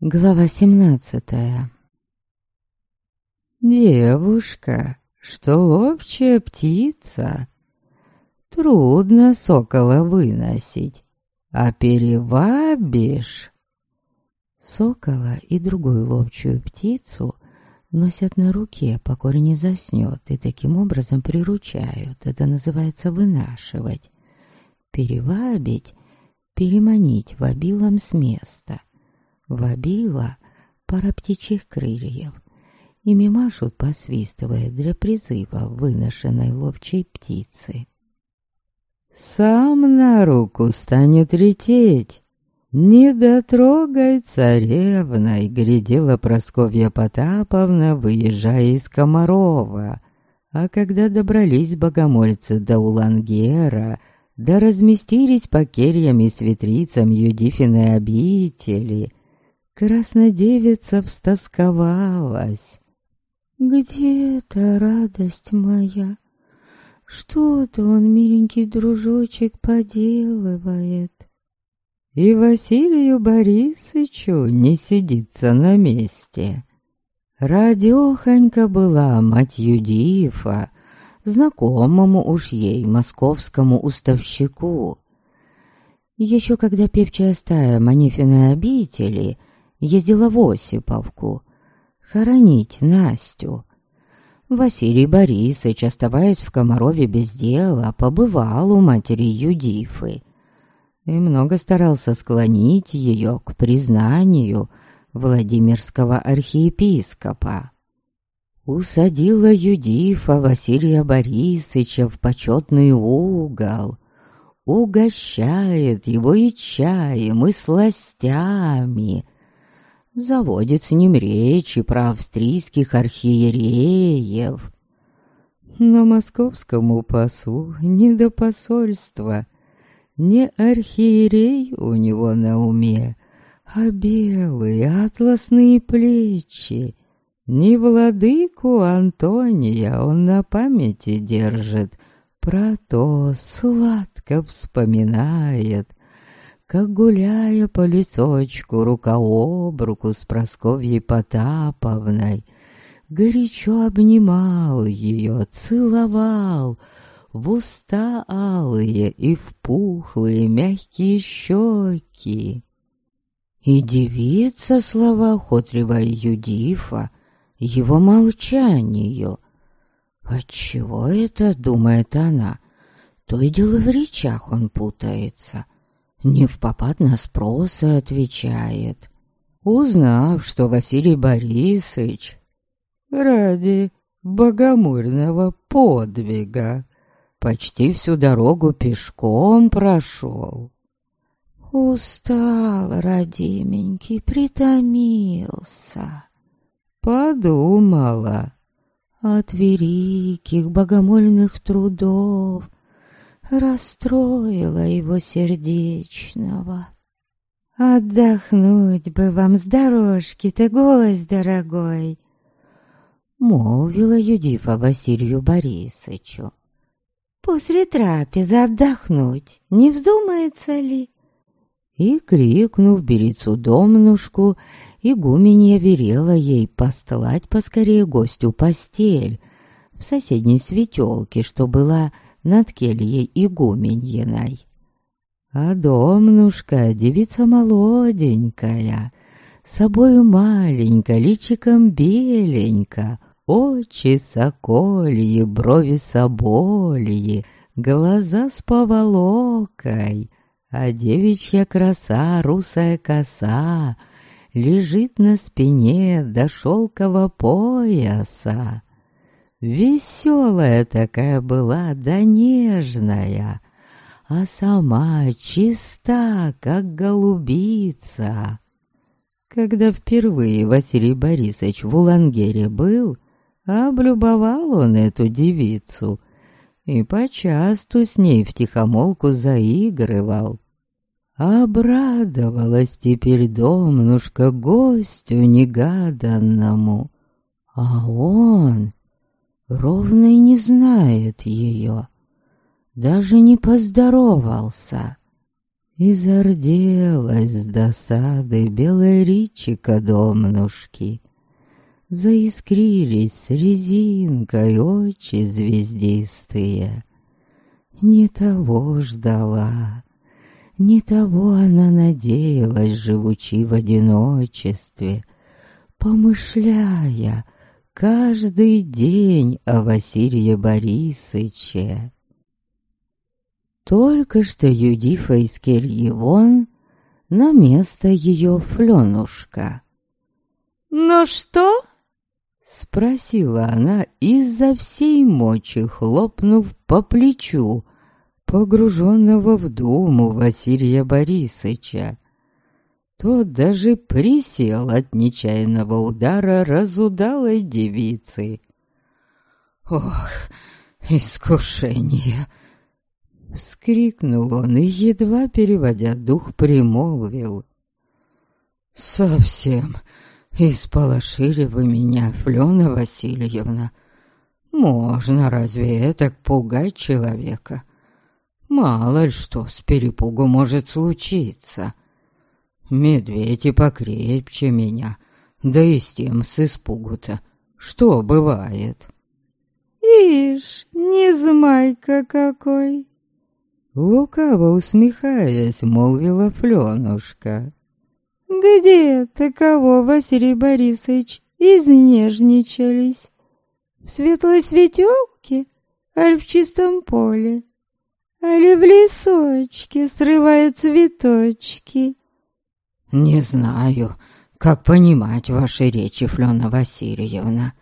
Глава семнадцатая Девушка, что ловчая птица, Трудно сокола выносить, а перевабишь. Сокола и другую ловчую птицу носят на руке, покуда не заснет, и таким образом приручают. Это называется вынашивать. Перевабить, переманить вобилом с места. Вобила — пара птичьих крыльев. Ими машут, посвистывая для призыва выношенной ловчей птицы. Сам на руку станет лететь. «Не дотрогай царевной!» — глядела Просковья Потаповна, выезжая из Комарова. А когда добрались богомольцы до Улангера, да разместились по кельям и светрицам Юдифиной обители, краснодевица встосковалась. «Где-то радость моя, что-то он, миленький дружочек, поделывает». И Василию Борисычу не сидится на месте. Радёхонька была мать Юдифа, знакомому уж ей московскому уставщику. Еще когда певчая стая Манифиной обители ездила в Осиповку. Хоронить Настю, Василий Борисович, оставаясь в Комарове без дела, побывал у матери Юдифы и много старался склонить ее к признанию Владимирского архиепископа. Усадила Юдифа Василия Борисовича в почетный угол, угощает его и чаем, и сластями — заводит с ним речи про австрийских архиереев. Но московскому послу не до посольства, не архиерей у него на уме, а белые атласные плечи. Не владыку Антония он на памяти держит, про то сладко вспоминает, как гуляя по лесочку рука об руку с Просковьей Потаповной, горячо обнимал ее, целовал в уста алые и в пухлые мягкие щеки. И девица слова охотливая Юдифа, его молчанию. Отчего это, думает она, то и дело в речах он путается — не в попад на спросы отвечает. Узнав, что Василий Борисович ради богомольного подвига почти всю дорогу пешком прошел. Устал, родименький, притомился. Подумала от великих богомольных трудов расстроила его сердечного. «Отдохнуть бы вам с дорожки-то, гость дорогой!» Молвила Юдифа Василию Борисовичу. «После трапезы отдохнуть не вздумается ли?» И, крикнув Берицу домнушку, игуменья верела ей постлать поскорее гостю постель в соседней светелке, что была над кельей игуменьиной. А домнушка, девица молоденькая, Собою маленько, личиком беленько, Очи сокольи, брови собольи, Глаза с поволокой, А девичья краса, русая коса Лежит на спине до шелкового пояса. Веселая такая была, да нежная, а сама чиста, как голубица. Когда впервые Василий Борисович в Улангере был, облюбовал он эту девицу и почасту с ней втихомолку заигрывал. Обрадовалась теперь домнушка гостю негаданному, а он ровно и не знает ее, даже не поздоровался. И зарделась с досады белая ричика домнушки. Заискрились резинкой очи звездистые. Не того ждала, не того она надеялась, живучи в одиночестве, помышляя каждый день о Василии Борисыче. Только что Юдифа из Кельевон на место ее Фленушка. «Ну что?» — спросила она, изо всей мочи хлопнув по плечу, погруженного в думу Василия Борисыча. Тот даже присел от нечаянного удара разудалой девицы. «Ох, искушение!» Вскрикнул он и, едва переводя дух, примолвил. «Совсем исполошили вы меня, Флёна Васильевна. Можно разве это пугать человека? Мало ли что с перепугу может случиться. Медведи покрепче меня, да и с тем с испугу-то. Что бывает?» «Ишь, не змайка какой!» Лукаво усмехаясь, молвила Флёнушка. «Где таково, Василий Борисович, изнежничались? В светлой светелке, аль в чистом поле, али в лесочке, срывая цветочки?» «Не знаю, как понимать ваши речи, Флёна Васильевна»,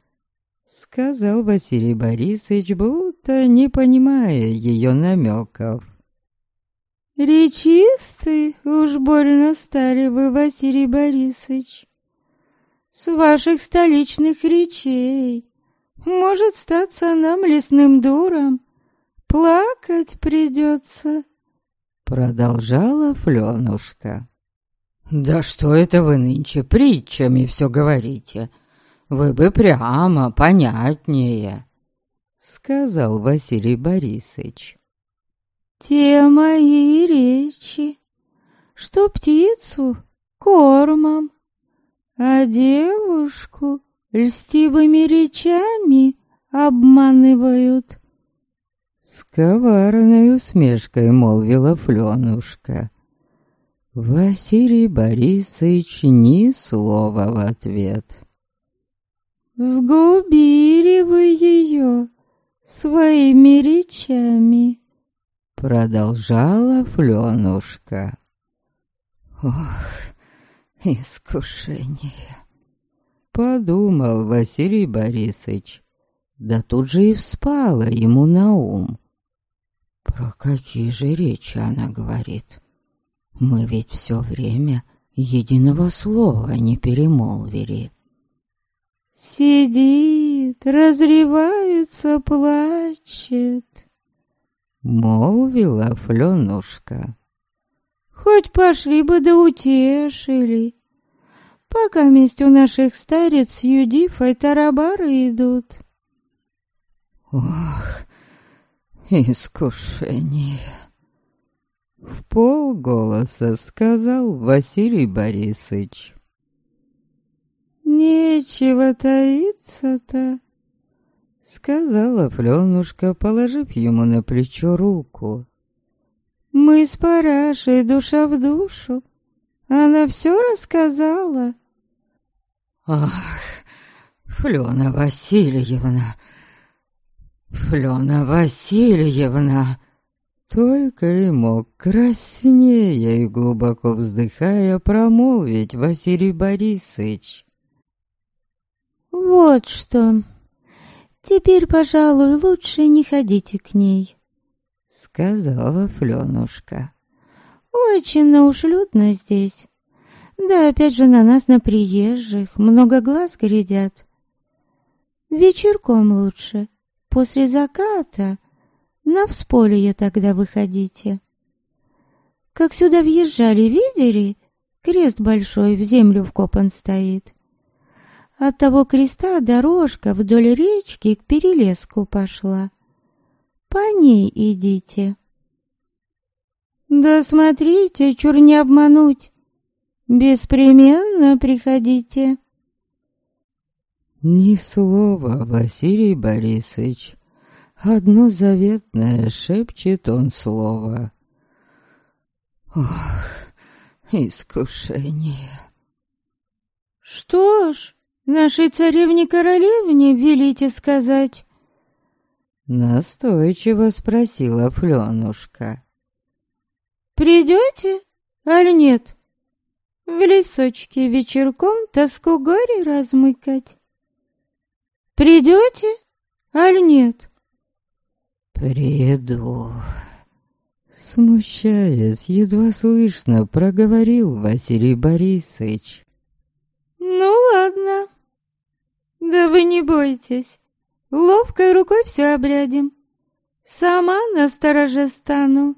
сказал Василий Борисович, будто не понимая ее намеков. Речисты уж больно стали вы, Василий Борисович. С ваших столичных речей может статься нам лесным дуром. Плакать придется. Продолжала Фленушка. «Да что это вы нынче притчами все говорите? Вы бы прямо, понятнее!» Сказал Василий Борисович. Те мои речи, что птицу кормом, а девушку льстивыми речами обманывают. С коварной усмешкой молвила Фленушка. Василий Борисович ни слова в ответ. «Сгубили вы ее своими речами», Продолжала Флёнушка. Ох, искушение. Подумал Василий Борисович. Да тут же и вспало ему на ум. Про какие же речи она говорит? Мы ведь все время единого слова не перемолвили. Сидит, разревается, плачет молвила Флёнушка. Хоть пошли бы да утешили, пока месть у наших старец с Юдифой тарабары идут. Ох, искушение! В полголоса сказал Василий Борисович. Нечего таиться-то, Сказала Флёнушка, положив ему на плечо руку. «Мы с Парашей душа в душу. Она все рассказала». «Ах, Флёна Васильевна, Флёна Васильевна!» Только и мог краснея и глубоко вздыхая промолвить Василий Борисович. «Вот что!» «Теперь, пожалуй, лучше не ходите к ней», — сказала Флёнушка. «Очень наушлютно здесь. Да опять же на нас, на приезжих, много глаз глядят. Вечерком лучше, после заката, на всполье тогда выходите. Как сюда въезжали, видели? Крест большой в землю вкопан стоит. От того креста дорожка вдоль речки к перелеску пошла. По ней идите. Да смотрите, чур не обмануть. Беспременно приходите. Ни слова, Василий Борисович. Одно заветное шепчет он слово. Ох, искушение. Что ж, нашей царевне-королевне велите сказать? Настойчиво спросила Флёнушка. Придете, аль нет? В лесочке вечерком тоску горе размыкать. Придете, аль нет? «Приду», — смущаясь, едва слышно проговорил Василий Борисович. «Ну ладно, да вы не бойтесь, ловкой рукой все обрядим, сама на стороже стану».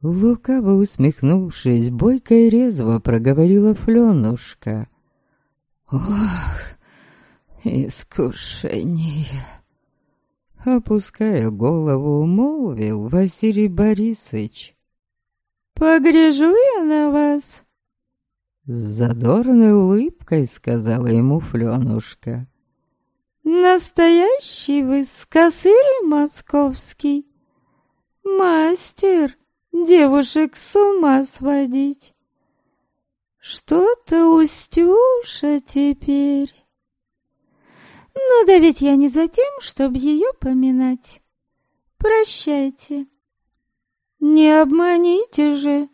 Лукаво усмехнувшись, бойко и резво проговорила Флёнушка. «Ох, искушение!» Опуская голову, молвил Василий Борисович. «Погляжу я на вас!» С задорной улыбкой сказала ему Флёнушка. «Настоящий вы скосырь московский, мастер девушек с ума сводить. Что-то устюша теперь». Ну да ведь я не за тем, чтобы ее поминать. Прощайте. Не обманите же.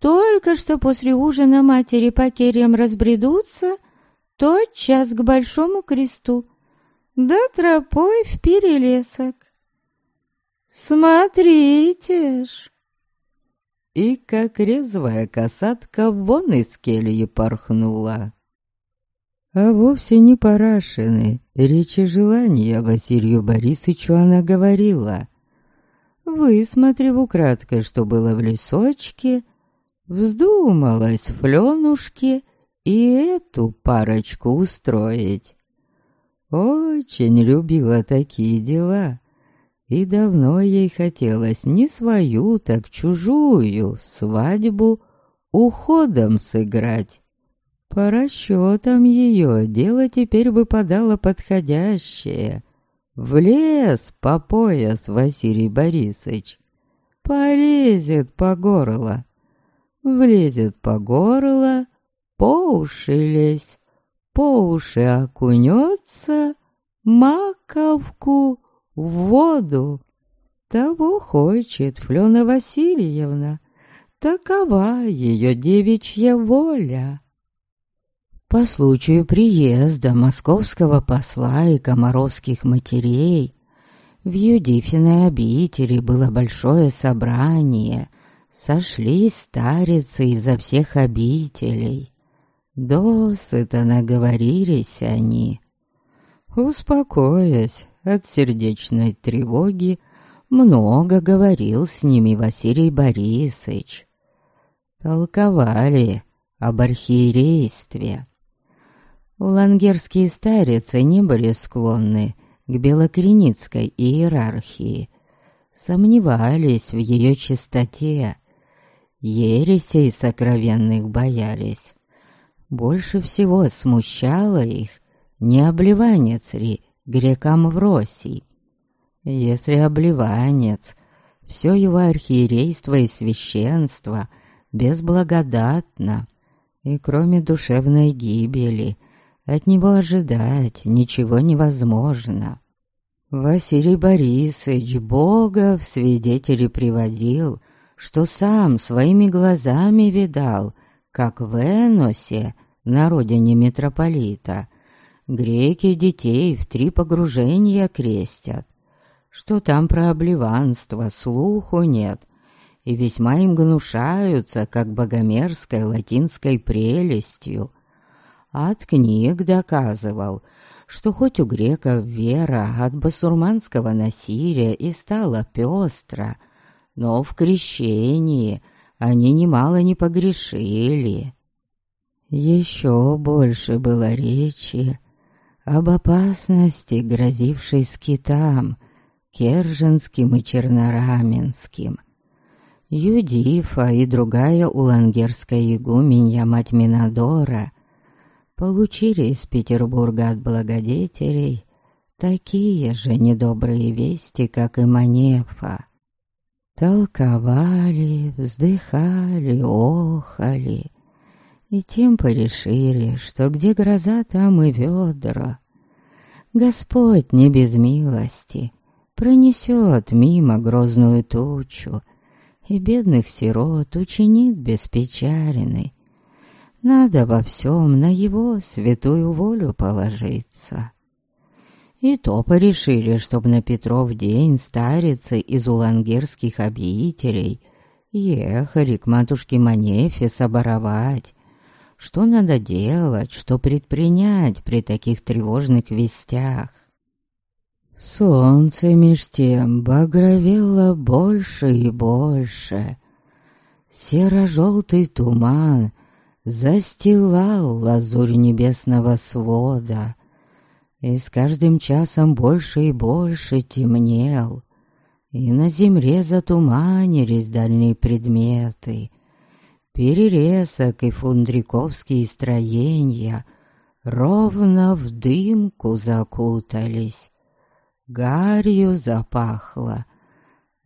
Только что после ужина матери по керьям разбредутся, тот час к большому кресту, да тропой в перелесок. Смотрите ж. И как резвая касатка вон из кельи порхнула а вовсе не Парашины. Речи желания Василию Борисовичу она говорила. Высмотрев украдкой, что было в лесочке, вздумалась Флёнушке и эту парочку устроить. Очень любила такие дела, и давно ей хотелось не свою, так чужую свадьбу уходом сыграть. По расчетам ее дело теперь выпадало подходящее. Влез по пояс Василий Борисович. Полезет по горло. Влезет по горло, по уши лезь. По уши окунется, маковку в воду. Того хочет Флёна Васильевна. Такова ее девичья воля. По случаю приезда московского посла и комаровских матерей в Юдифиной обители было большое собрание. Сошлись старицы изо всех обителей. Досыта наговорились они. Успокоясь от сердечной тревоги, много говорил с ними Василий Борисович. Толковали об архиерействе, Лангерские старицы не были склонны к белокреницкой иерархии, сомневались в ее чистоте, ересей сокровенных боялись. Больше всего смущало их, не обливанец ли грекам в России. Если обливанец, все его архиерейство и священство безблагодатно, и кроме душевной гибели — от него ожидать ничего невозможно. Василий Борисович Бога в свидетели приводил, что сам своими глазами видал, как в Эносе, на родине митрополита, греки детей в три погружения крестят, что там про обливанство слуху нет, и весьма им гнушаются, как богомерзкой латинской прелестью, от книг доказывал, что хоть у греков вера от басурманского насилия и стала пестра, но в крещении они немало не погрешили. Еще больше было речи об опасности, грозившей скитам, керженским и чернораменским. Юдифа и другая улангерская игуменья мать Минадора получили из Петербурга от благодетелей такие же недобрые вести, как и Манефа. Толковали, вздыхали, охали, и тем порешили, что где гроза, там и ведра. Господь не без милости пронесет мимо грозную тучу, и бедных сирот учинит беспечаленный. Надо во всем на его святую волю положиться. И то порешили, чтоб на Петров день старицы из улангерских обителей ехали к матушке Манефе соборовать. Что надо делать, что предпринять при таких тревожных вестях? Солнце меж тем багровело больше и больше. Серо-желтый туман застилал лазурь небесного свода и с каждым часом больше и больше темнел, и на земле затуманились дальние предметы. Перерезок и фундриковские строения ровно в дымку закутались. Гарью запахло.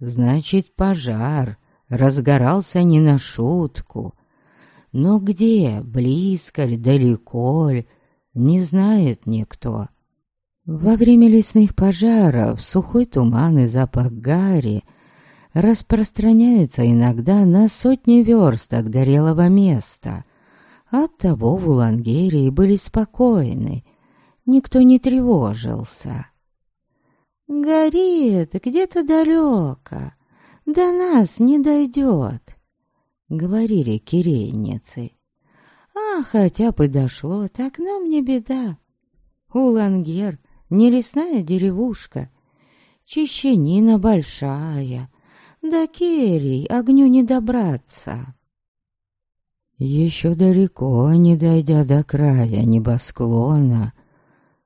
Значит, пожар разгорался не на шутку. Но где, близко ли, далеко ли, не знает никто. Во время лесных пожаров сухой туман и запах гари распространяется иногда на сотни верст от горелого места. Оттого в Улангерии были спокойны, никто не тревожился. «Горит где-то далеко, до нас не дойдет», — говорили кирейницы. «А хотя бы дошло, так нам не беда. Улангер не лесная деревушка, чищенина большая, до керей огню не добраться. Еще далеко, не дойдя до края небосклона,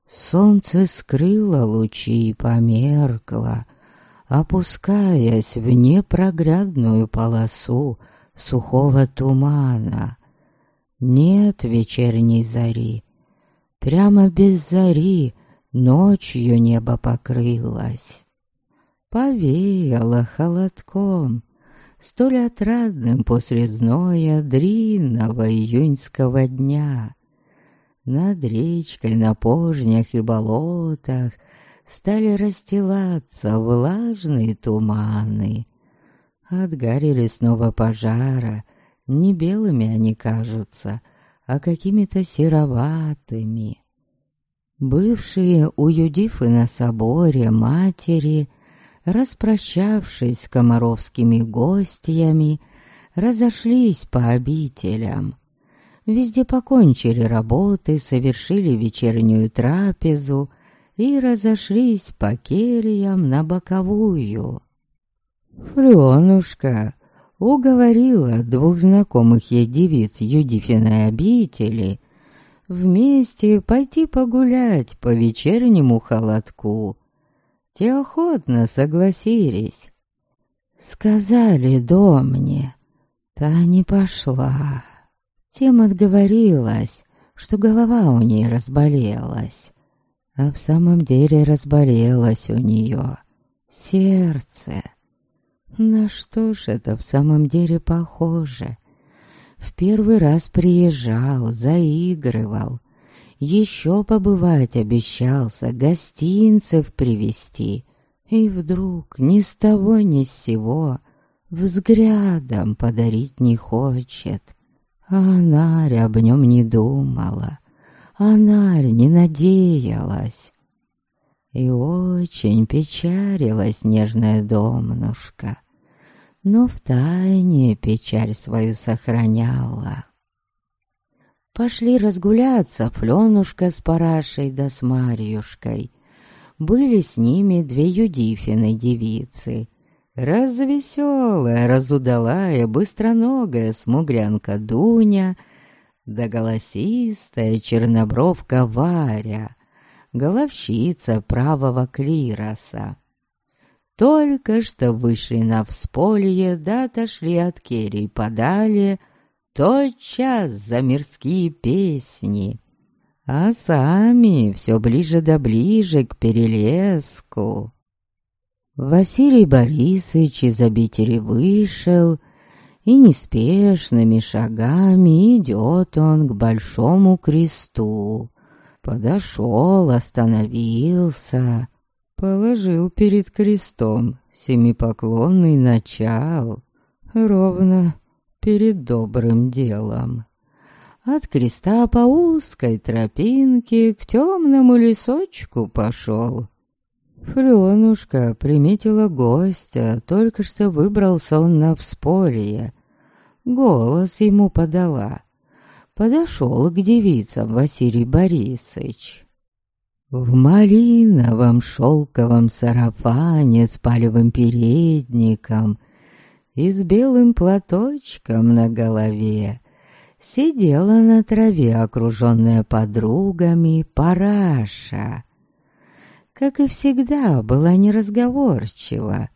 солнце скрыло лучи и померкло, опускаясь в непроглядную полосу сухого тумана. Нет вечерней зари, прямо без зари Ночью небо покрылось. Повеяло холодком, столь отрадным после зноя длинного июньского дня. Над речкой, на пожнях и болотах стали расстилаться влажные туманы. От гари лесного пожара не белыми они кажутся, а какими-то сероватыми. Бывшие у Юдифы на соборе матери, распрощавшись с комаровскими гостями, разошлись по обителям. Везде покончили работы, совершили вечернюю трапезу и разошлись по кельям на боковую. Фрёнушка уговорила двух знакомых ей девиц Юдифиной обители вместе пойти погулять по вечернему холодку. Те охотно согласились. Сказали до мне, та не пошла. Тем отговорилась, что голова у ней разболелась. А в самом деле разболелось у нее сердце. На что ж это в самом деле похоже? В первый раз приезжал, заигрывал. Еще побывать обещался, гостинцев привезти. И вдруг ни с того ни с сего взглядом подарить не хочет. А Нарь об нем не думала, а Нарь не надеялась. И очень печалилась нежная домнушка но в тайне печаль свою сохраняла. Пошли разгуляться Флёнушка с Парашей да с Марьюшкой. Были с ними две Юдифины девицы. Развеселая, разудалая, быстроногая смугрянка Дуня, да голосистая чернобровка Варя, головщица правого клироса. Только что вышли на всполье, да отошли от керей подали, тотчас за мирские песни, а сами все ближе да ближе к перелеску. Василий Борисович из обители вышел, и неспешными шагами идет он к большому кресту. Подошел, остановился, положил перед крестом семипоклонный начал, ровно перед добрым делом. От креста по узкой тропинке к темному лесочку пошел. Фленушка приметила гостя, только что выбрался он на вспорье. Голос ему подала. Подошел к девицам Василий Борисович. В малиновом шелковом сарафане с палевым передником и с белым платочком на голове сидела на траве, окруженная подругами, параша как и всегда, была неразговорчива.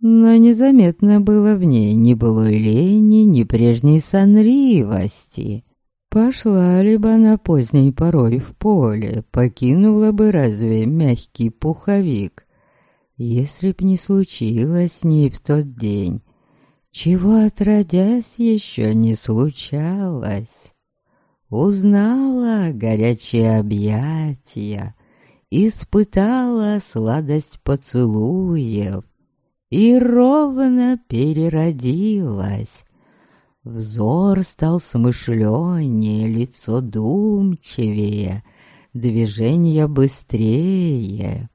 Но незаметно было в ней ни былой лени, ни прежней сонривости. Пошла ли бы она поздней порой в поле, покинула бы разве мягкий пуховик, если б не случилось с ней в тот день, чего отродясь еще не случалось. Узнала горячие объятия, испытала сладость поцелуев и ровно переродилась. Взор стал смышленнее, лицо думчивее, движения быстрее.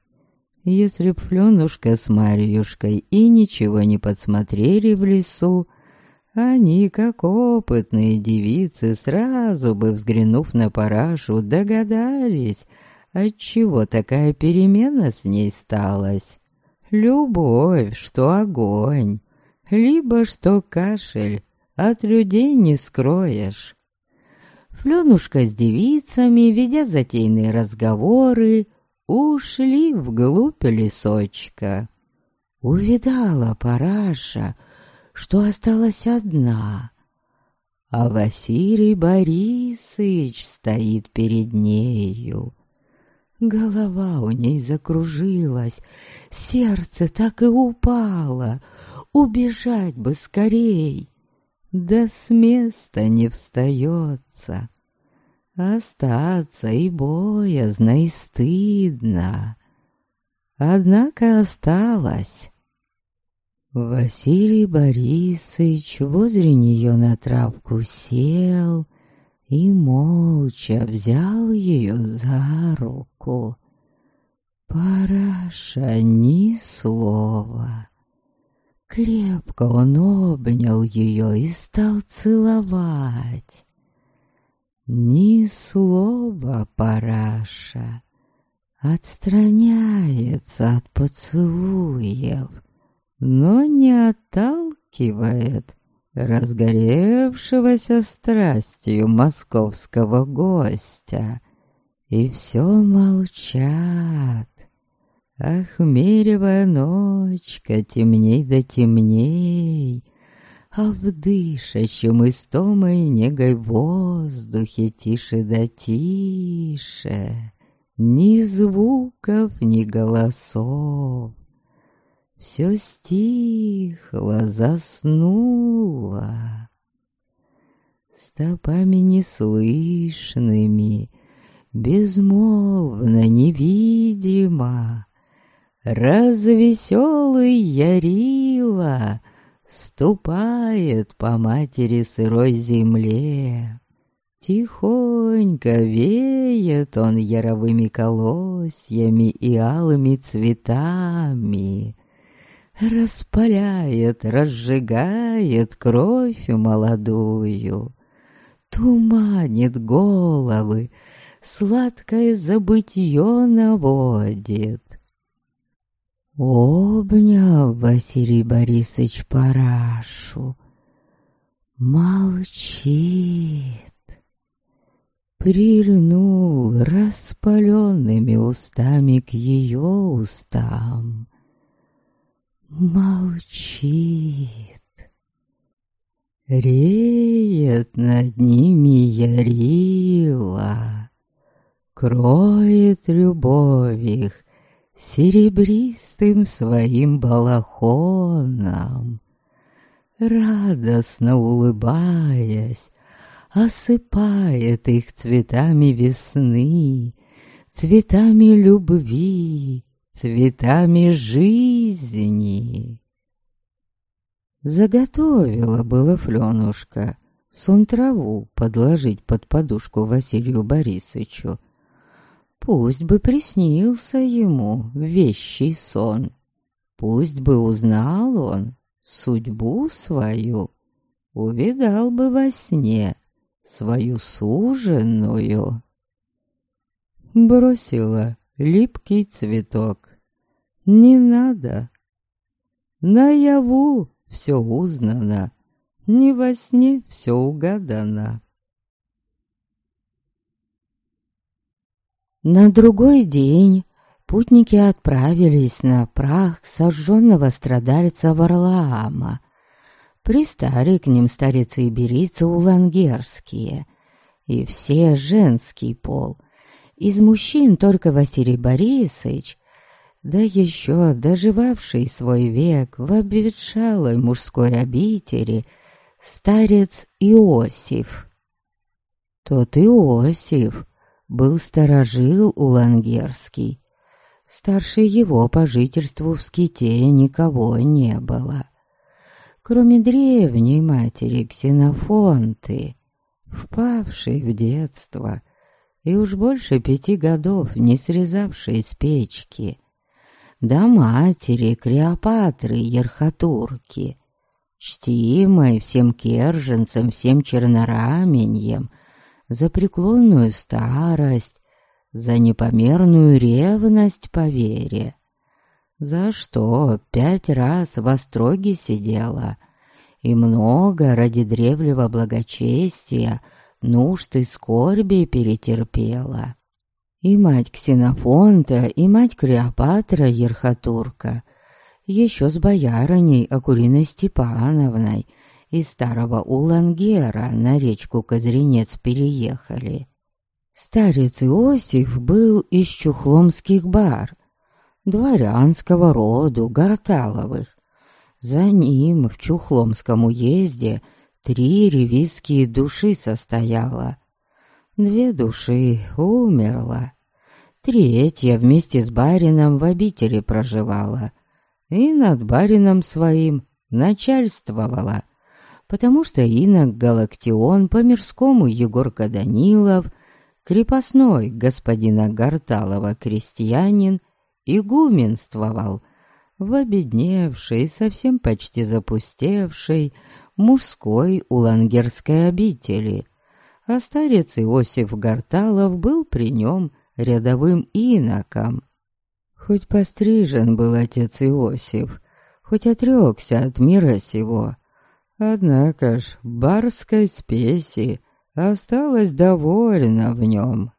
Если б Фленушка с Марьюшкой и ничего не подсмотрели в лесу, они, как опытные девицы, сразу бы, взглянув на парашу, догадались, Отчего такая перемена с ней сталась? Любовь, что огонь, либо что кашель, от людей не скроешь. Флёнушка с девицами, ведя затейные разговоры, ушли вглубь лесочка. Увидала параша, что осталась одна, а Василий Борисович стоит перед нею. Голова у ней закружилась, сердце так и упало. Убежать бы скорей. Да с места не встается. Остаться и боязно, и стыдно. Однако осталось. Василий Борисович возле нее на травку сел и молча взял ее за руку. Параша ни слова. Крепко он обнял ее и стал целовать. Ни слова Параша отстраняется от поцелуев, но не отталкивает разгоревшегося страстью московского гостя. И все молчат. Ах, меревая ночка, темней да темней, А в дышащем истомой негой воздухе тише да тише, Ни звуков, ни голосов, все стихло, заснуло. Стопами неслышными, безмолвно, невидимо, Развеселый Ярила ступает по матери сырой земле. Тихонько веет он яровыми колосьями и алыми цветами, Распаляет, разжигает кровь молодую, Туманит головы, сладкое забытье наводит. Обнял Василий Борисович Парашу, молчит. Прильнул распаленными устами к ее устам молчит. Реет над ними ярила, Кроет любовь их серебристым своим балахоном. Радостно улыбаясь, осыпает их цветами весны, цветами любви, цветами жизни. Заготовила было Флёнушка сон траву подложить под подушку Василию Борисовичу. Пусть бы приснился ему вещий сон, пусть бы узнал он судьбу свою, увидал бы во сне свою суженую. Бросила липкий цветок. Не надо. Наяву все узнано, не во сне все угадано. На другой день путники отправились на прах сожженного страдальца Варлаама. Пристали к ним старицы и берицы улангерские, и все женский пол. Из мужчин только Василий Борисович да еще доживавший свой век в обветшалой мужской обители старец Иосиф. Тот Иосиф был сторожил улангерский. Старше его по жительству в ските никого не было. Кроме древней матери Ксенофонты, впавшей в детство и уж больше пяти годов не срезавшей с печки — да матери Клеопатры Ерхатурки, чтимой всем керженцам, всем чернораменьем, за преклонную старость, за непомерную ревность по вере, за что пять раз в остроге сидела и много ради древнего благочестия нужд и скорби перетерпела. И мать Ксенофонта, и мать Клеопатра Ерхатурка, еще с боярыней Акуриной Степановной из старого Улангера на речку Козренец переехали. Старец Иосиф был из чухломских бар, дворянского роду, Гарталовых. За ним в Чухломском уезде три ревизские души состояло. Две души умерла, Третья вместе с барином в обители проживала и над барином своим начальствовала, потому что инок Галактион по-мирскому Егорка Данилов, крепостной господина Гарталова крестьянин, игуменствовал в обедневшей, совсем почти запустевшей мужской улангерской обители, а старец Иосиф Гарталов был при нем рядовым иноком. Хоть пострижен был отец Иосиф, хоть отрекся от мира сего, однако ж барской спеси осталось довольно в нем.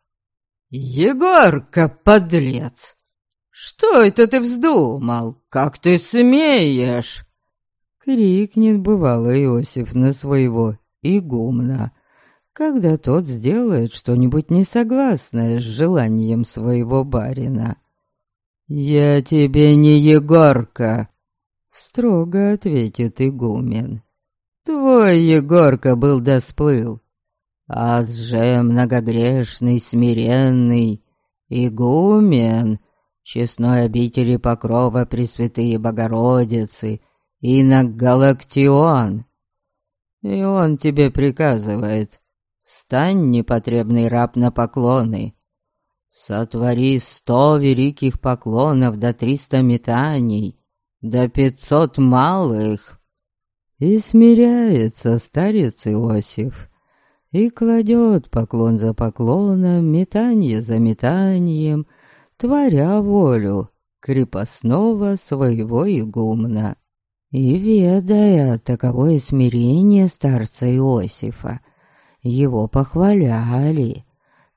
«Егорка, подлец! Что это ты вздумал? Как ты смеешь?» Крикнет бывало Иосиф на своего игумна, когда тот сделает что-нибудь несогласное с желанием своего барина. «Я тебе не Егорка!» — строго ответит игумен. «Твой Егорка был да а же многогрешный, смиренный игумен, честной обители покрова Пресвятые Богородицы, инок Галактион. И он тебе приказывает Стань, непотребный раб, на поклоны. Сотвори сто великих поклонов до триста метаний, до пятьсот малых. И смиряется старец Иосиф, и кладет поклон за поклоном, метанье за метанием, творя волю крепостного своего игумна. И ведая таковое смирение старца Иосифа, его похваляли.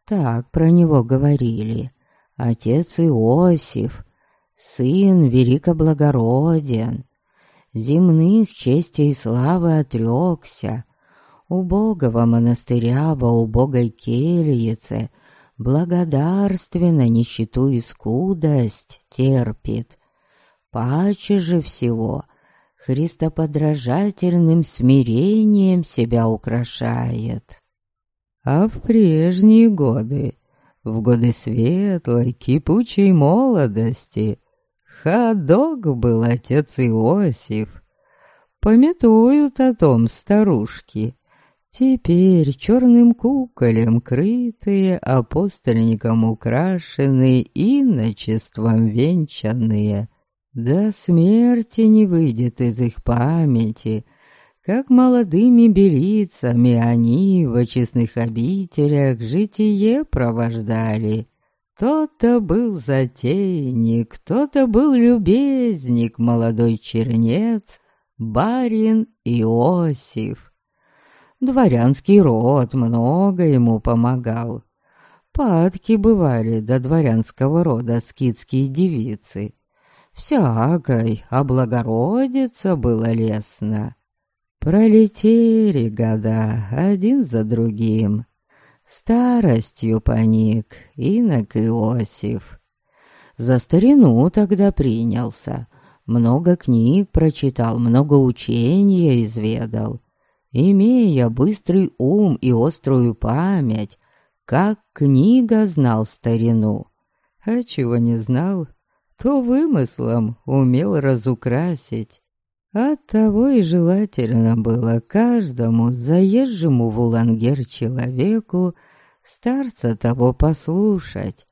Так про него говорили. Отец Иосиф, сын великоблагороден. Земных честей и славы отрекся, убогого монастыря во убогой кельице, благодарственно нищету и скудость терпит. Паче же всего христоподражательным смирением себя украшает. А в прежние годы, в годы светлой, кипучей молодости, ходок был отец Иосиф. Пометуют о том старушки. Теперь черным куколем крытые, апостольником украшенные, иночеством венчанные. До смерти не выйдет из их памяти, как молодыми белицами они в очистных обителях житие провождали. Кто-то был затейник, кто-то был любезник, молодой чернец, барин Иосиф. Дворянский род много ему помогал. Падки бывали до дворянского рода скидские девицы — всякой облагородиться было лестно. Пролетели года один за другим. Старостью поник инок Иосиф. За старину тогда принялся. Много книг прочитал, много учения изведал. Имея быстрый ум и острую память, как книга знал старину. А чего не знал, то вымыслом умел разукрасить. Оттого и желательно было каждому заезжему в Улангер человеку старца того послушать.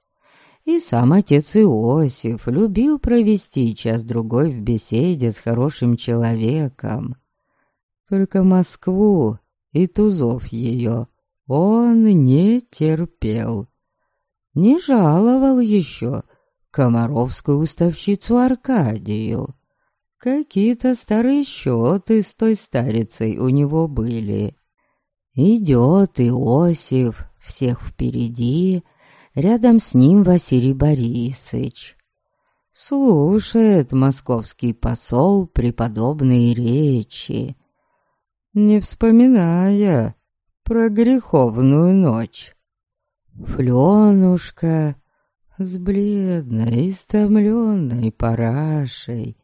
И сам отец Иосиф любил провести час-другой в беседе с хорошим человеком. Только Москву и тузов ее он не терпел. Не жаловал еще, комаровскую уставщицу Аркадию. Какие-то старые счеты с той старицей у него были. Идет Иосиф, всех впереди, рядом с ним Василий Борисович. Слушает московский посол преподобные речи, не вспоминая про греховную ночь. Флёнушка с бледной, истомленной парашей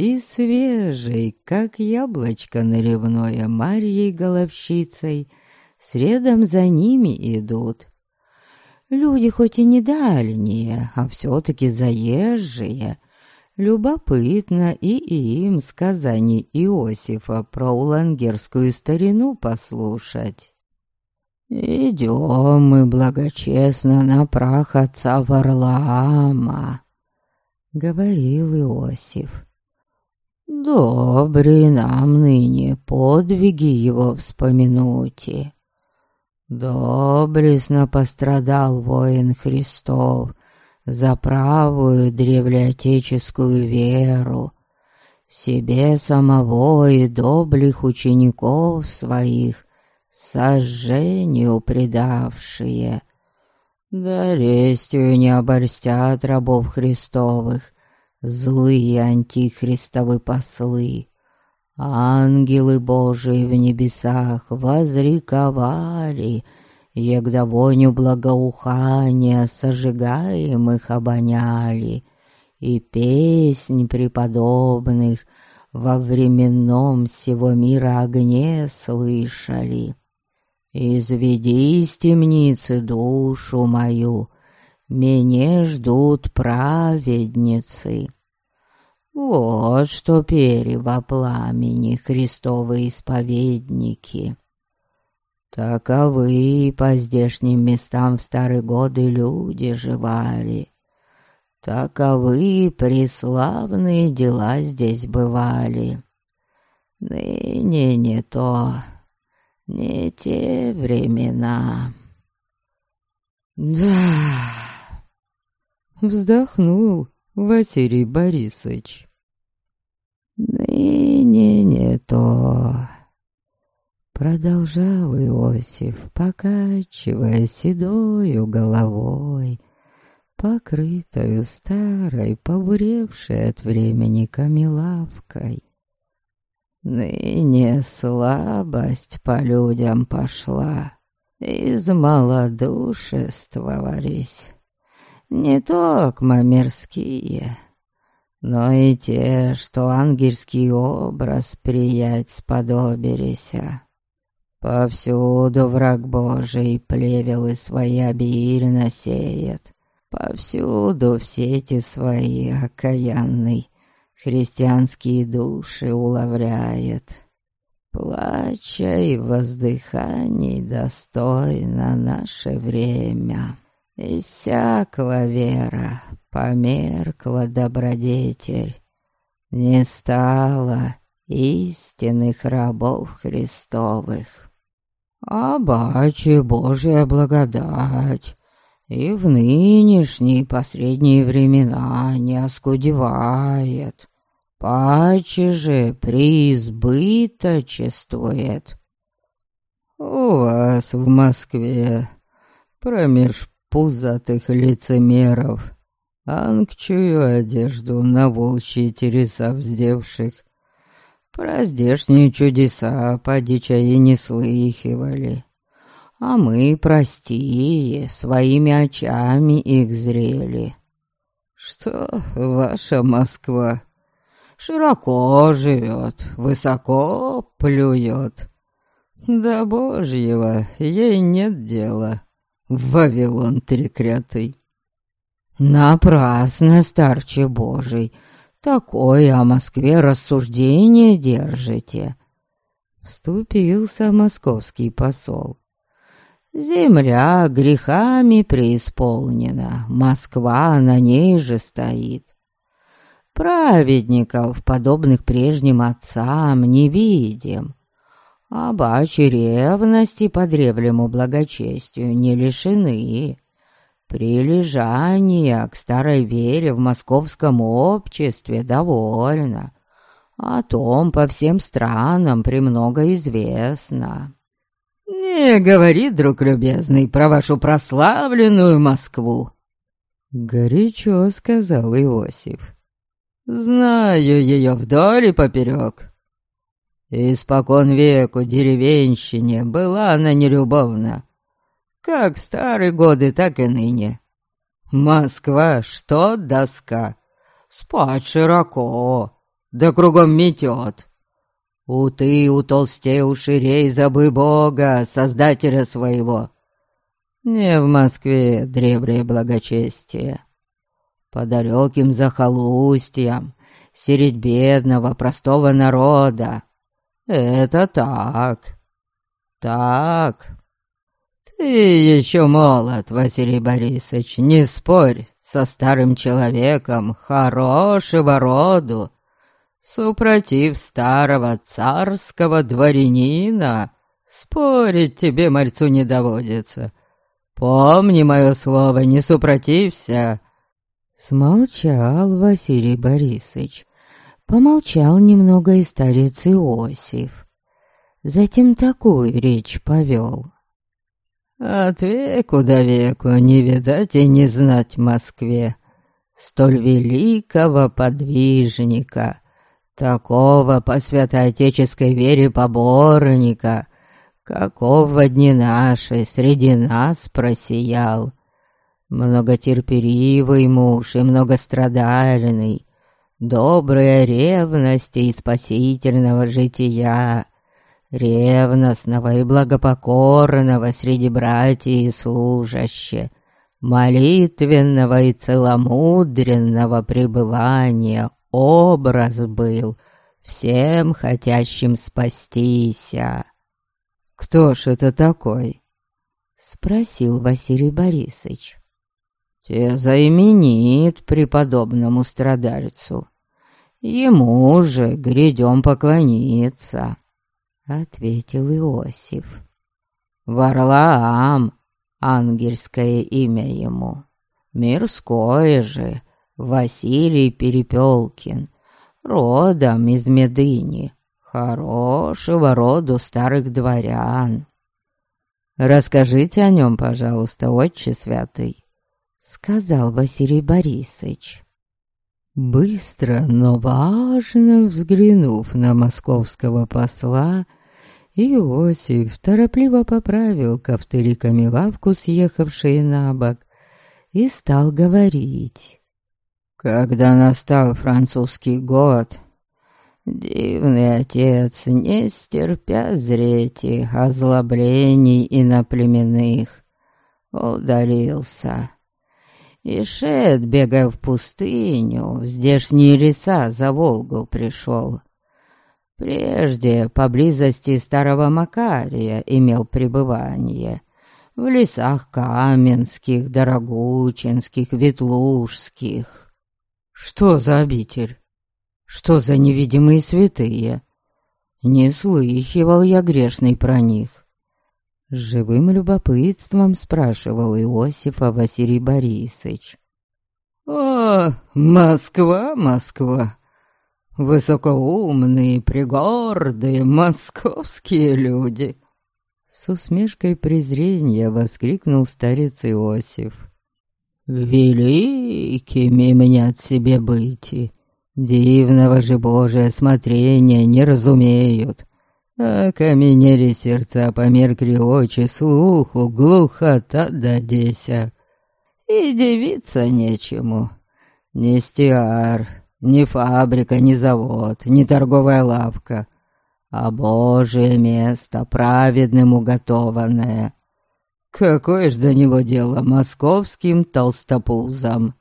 и свежей, как яблочко наревное, Марьей Головщицей, средом за ними идут. Люди хоть и не дальние, а все-таки заезжие. Любопытно и им сказаний Иосифа про улангерскую старину послушать. «Идем мы благочестно на прах отца Варлаама», — говорил Иосиф. «Добрый нам ныне подвиги его вспомянути. Добресно пострадал воин Христов за правую древлеотеческую веру, себе самого и доблих учеников своих сожжению предавшие. Да рестью не оборстят рабов Христовых, злые антихристовы послы. Ангелы Божии в небесах возрековали, Егда воню благоухания сожигаемых обоняли, И песнь преподобных во временном сего мира огне слышали. Изведи из темницы душу мою, Меня ждут праведницы. Вот что пери во пламени Христовы исповедники. Таковы по здешним местам в старые годы люди живали. Таковы преславные дела здесь бывали. Ныне не то, не те времена. Да, вздохнул Василий Борисович. Ныне не то, продолжал Иосиф, покачивая седою головой, покрытою старой, побуревшей от времени камелавкой. Ныне слабость по людям пошла, из малодушествовались. Не только мирские, но и те, что ангельский образ приять сподобилися. Повсюду враг Божий плевел и свои обильно сеет. Повсюду все эти свои окаянный христианские души уловляет. Плача и воздыханий достойно наше время. Иссякла вера, померкла добродетель, Не стало истинных рабов Христовых. А бачи Божья благодать и в нынешние последние времена не оскудевает. Паче же преизбыточествует. У вас в Москве промеж пузатых лицемеров. Ангчую одежду на волчьи тереса вздевших. Про здешние чудеса подича и не слыхивали. А мы, простие, своими очами их зрели. Что ваша Москва? Широко живет, высоко плюет. Да божьего ей нет дела, Вавилон треклятый. Напрасно, старче божий, такое о Москве рассуждение держите. Вступился московский посол. Земля грехами преисполнена, Москва на ней же стоит. Праведников, подобных прежним отцам, не видим, а бачи ревности по древнему благочестию не лишены. Прилежание к старой вере в московском обществе довольно, о том по всем странам премного известно. «Не говори, друг любезный, про вашу прославленную Москву!» Горячо сказал Иосиф. «Знаю ее вдоль и поперек. Испокон веку деревенщине была она нелюбовна, как в старые годы, так и ныне. Москва, что доска, спать широко, да кругом метет. У ты, у толстей, у ширей, забы Бога, Создателя своего. Не в Москве древнее благочестие. По далеким захолустьям, Средь бедного, простого народа. Это так. Так. Ты еще молод, Василий Борисович, не спорь со старым человеком хорошего роду, Супротив старого царского дворянина спорить тебе, мальцу, не доводится. Помни мое слово, не супротився. Смолчал Василий Борисович. Помолчал немного и старец Иосиф. Затем такую речь повел. От веку до веку не видать и не знать Москве столь великого подвижника, Такого по святоотеческой вере поборника, какого дни наши среди нас просиял. Многотерпеливый муж и многострадальный, добрая ревности и спасительного жития, ревностного и благопокорного среди братьев и служащих, молитвенного и целомудренного пребывания образ был всем хотящим спастися. «Кто ж это такой?» — спросил Василий Борисович. «Те заименит преподобному страдальцу. Ему же грядем поклониться», — ответил Иосиф. «Варлаам, ангельское имя ему, мирское же, Василий Перепелкин, родом из Медыни, хорошего роду старых дворян. Расскажите о нем, пожалуйста, отче святый, сказал Василий Борисович. Быстро, но важно взглянув на московского посла, Иосиф торопливо поправил ковтыриками лавку, съехавшие на бок, и стал говорить. Когда настал французский год, дивный отец, не стерпя зреть их озлоблений иноплеменных, удалился. И Шет, бегая в пустыню, в здешние леса за Волгу пришел. Прежде поблизости старого Макария имел пребывание. В лесах Каменских, Дорогучинских, Ветлужских. Что за обитель? Что за невидимые святые? Не слыхивал я грешный про них. Живым любопытством спрашивал Иосифа Василий Борисович. «О, Москва, Москва! Высокоумные, пригордые московские люди!» С усмешкой презрения воскликнул старец Иосиф. «Великими мнят себе быти, дивного же Божия смотрения не разумеют, окаменели сердца, померкли очи, слуху, глухота да деся. И дивиться нечему, ни стиар, ни фабрика, ни завод, ни торговая лавка, а Божие место, праведным уготованное. Какое ж до него дело московским толстопузам?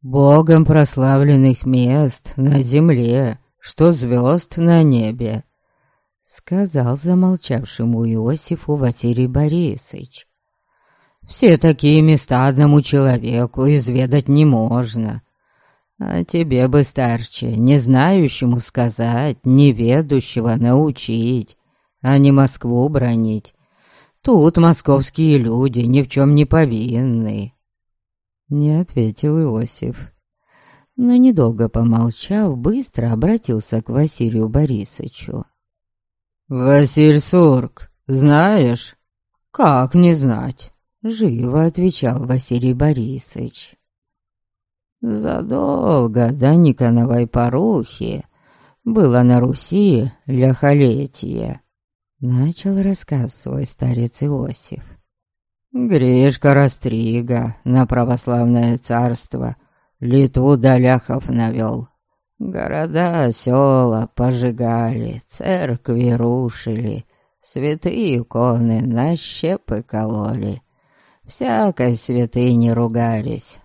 Богом прославленных мест на земле, что звезд на небе, сказал замолчавшему Иосифу Василий Борисович. «Все такие места одному человеку изведать не можно. А тебе бы, старче, не знающему сказать, неведущего научить, а не Москву бронить. Тут московские люди ни в чем не повинны». Не ответил Иосиф. Но недолго помолчав, быстро обратился к Василию Борисовичу. «Василь Сурк, знаешь?» «Как не знать?» — живо отвечал Василий Борисович. Задолго до Никоновой порухи было на Руси ляхолетие. Начал рассказ свой старец Иосиф. Гришка Растрига на православное царство Литву до ляхов навел. Города, села пожигали, церкви рушили, святые иконы на щепы кололи. Всякой святыни ругались,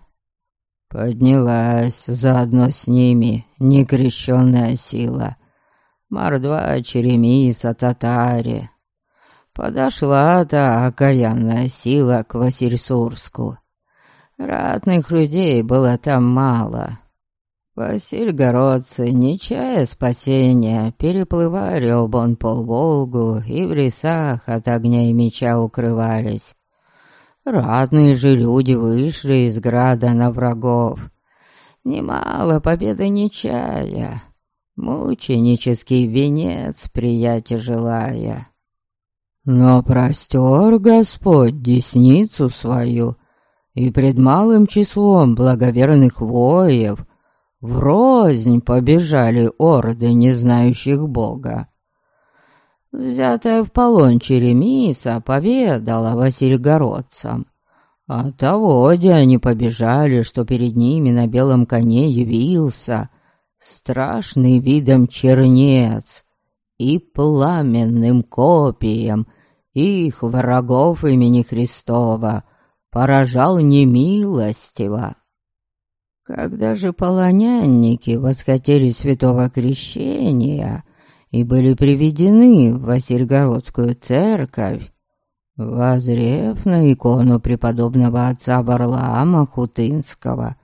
Поднялась заодно с ними некрещенная сила. Мордва Черемиса татаре. Подошла та окаянная сила к Васильсурску. Ратных людей было там мало. Васильгородцы, не чая спасения, переплывали обон полволгу и в лесах от огня и меча укрывались. Ратные же люди вышли из града на врагов. Немало победы не чая, мученический венец приятия желая. Но простер Господь десницу свою, и пред малым числом благоверных воев врознь побежали орды, не знающих Бога. Взятая в полон Черемиса поведала Васильгородцам. А того, они побежали, что перед ними на белом коне явился страшный видом чернец и пламенным копием их врагов имени Христова поражал немилостиво. Когда же полонянники восхотели святого крещения — и были приведены в Васильгородскую церковь, возрев на икону преподобного отца Варлаама Хутынского,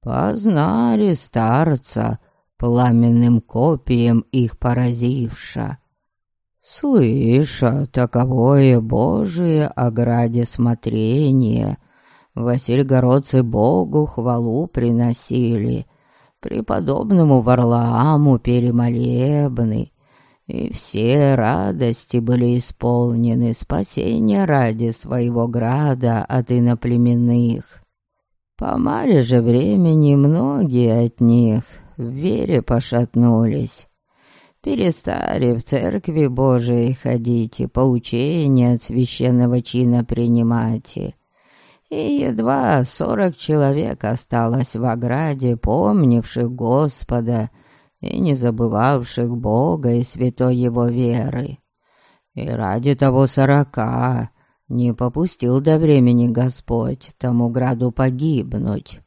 познали старца, пламенным копием их поразивша. Слыша таковое Божие о граде смотрение, Васильгородцы Богу хвалу приносили, преподобному Варлааму перемолебны, и все радости были исполнены спасения ради своего града от иноплеменных. По маре же времени многие от них в вере пошатнулись. Перестали в церкви Божией ходить и поучения от священного чина принимать. И едва сорок человек осталось в ограде, помнивших Господа и не забывавших Бога и святой Его веры. И ради того сорока не попустил до времени Господь тому граду погибнуть.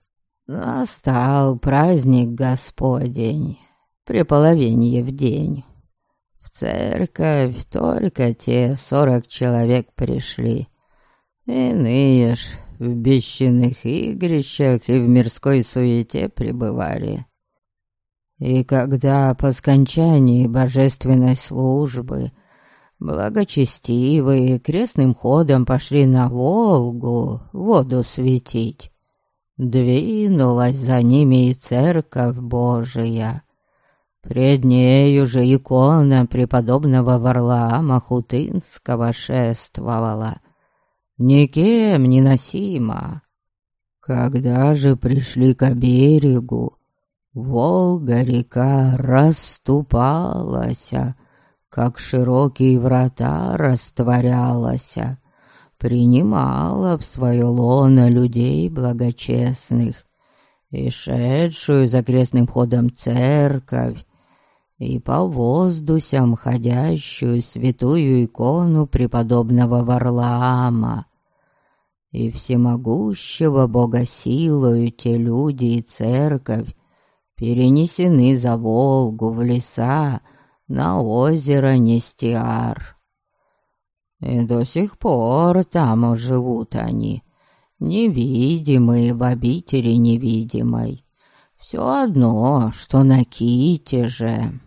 Настал праздник Господень, преполовенье в день. В церковь только те сорок человек пришли. Иные ж в бесчинных игрищах и в мирской суете пребывали. И когда по скончании божественной службы благочестивые крестным ходом пошли на Волгу воду светить, двинулась за ними и церковь Божия. Пред нею же икона преподобного Варлаама Хутынского шествовала, никем не носима. Когда же пришли к берегу, Волга-река расступалась, как широкие врата растворялась, принимала в свое лоно людей благочестных, и шедшую за крестным ходом церковь, и по воздусям ходящую святую икону преподобного Варлаама, и всемогущего Бога силою те люди и церковь перенесены за Волгу в леса на озеро Нестиар. И до сих пор там живут они, невидимые в обители невидимой. Все одно, что на ките же.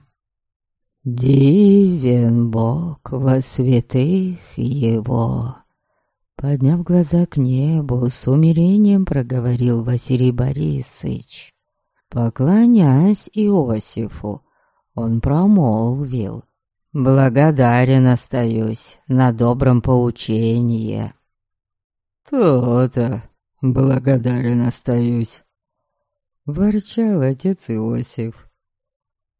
Дивен Бог во святых его. Подняв глаза к небу, с умирением проговорил Василий Борисович. Поклонясь Иосифу, он промолвил. «Благодарен остаюсь на добром поучении». «То-то благодарен остаюсь», — ворчал отец Иосиф.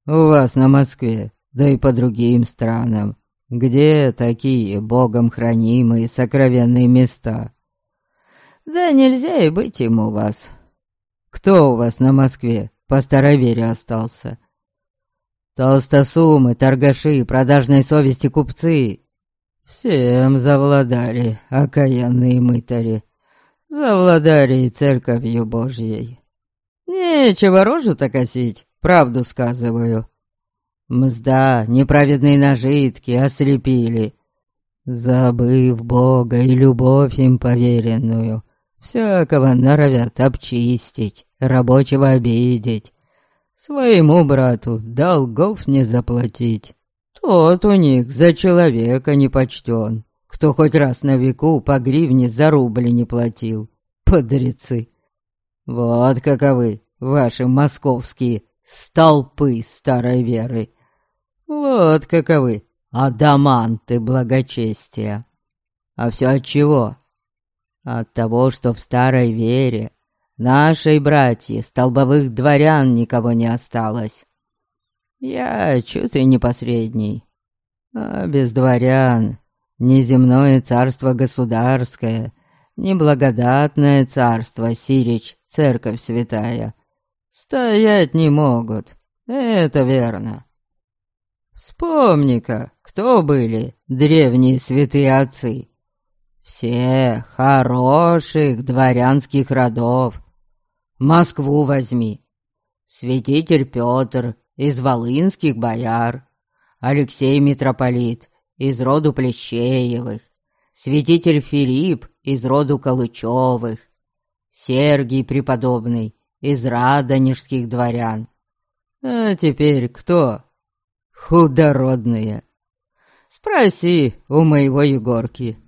«У вас на Москве, да и по другим странам, где такие богом хранимые сокровенные места?» «Да нельзя и быть им у вас», кто у вас на Москве по старой вере остался? Толстосумы, торгаши, продажной совести купцы. Всем завладали окаянные мытари. Завладали и церковью Божьей. Нечего рожу-то косить, правду сказываю. Мзда, неправедные нажитки ослепили. Забыв Бога и любовь им поверенную, Всякого норовят обчистить, рабочего обидеть. Своему брату долгов не заплатить. Тот у них за человека не почтен, кто хоть раз на веку по гривне за рубль не платил. Подрецы. Вот каковы ваши московские столпы старой веры. Вот каковы адаманты благочестия. А все от чего? От того, что в старой вере нашей братьи, столбовых дворян никого не осталось. Я чуть и не посредний. А без дворян ни земное царство государское, ни благодатное царство, Сирич, церковь святая, стоять не могут. Это верно. Вспомни-ка, кто были древние святые отцы. Все хороших дворянских родов. Москву возьми. Святитель Петр из волынских бояр. Алексей Митрополит из роду Плещеевых. Святитель Филипп из роду Калычевых. Сергий Преподобный из радонежских дворян. А теперь кто? Худородные. Спроси у моего Егорки.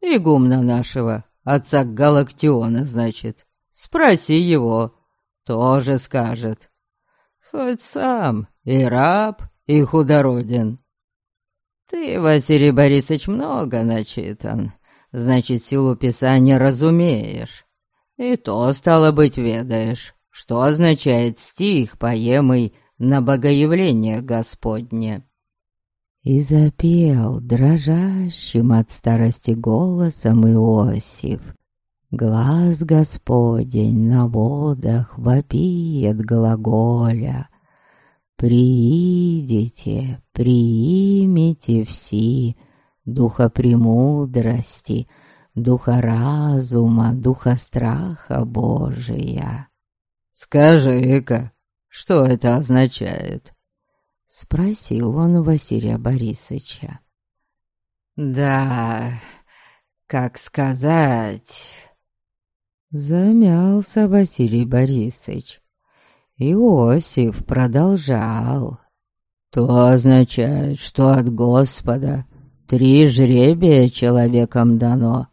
Игумна нашего, отца Галактиона, значит. Спроси его, тоже скажет. Хоть сам и раб, и худороден. Ты, Василий Борисович, много начитан, значит, силу Писания разумеешь. И то, стало быть, ведаешь, что означает стих, поемый на богоявление Господне. И запел дрожащим от старости голосом Иосиф. Глаз Господень на водах вопиет глаголя. Приидите, приимите все духа премудрости, духа разума, духа страха Божия. Скажи-ка, что это означает? Спросил он у Василия Борисовича. Да, как сказать... Замялся Василий Борисович. Иосиф продолжал. То означает, что от Господа три жребия человекам дано.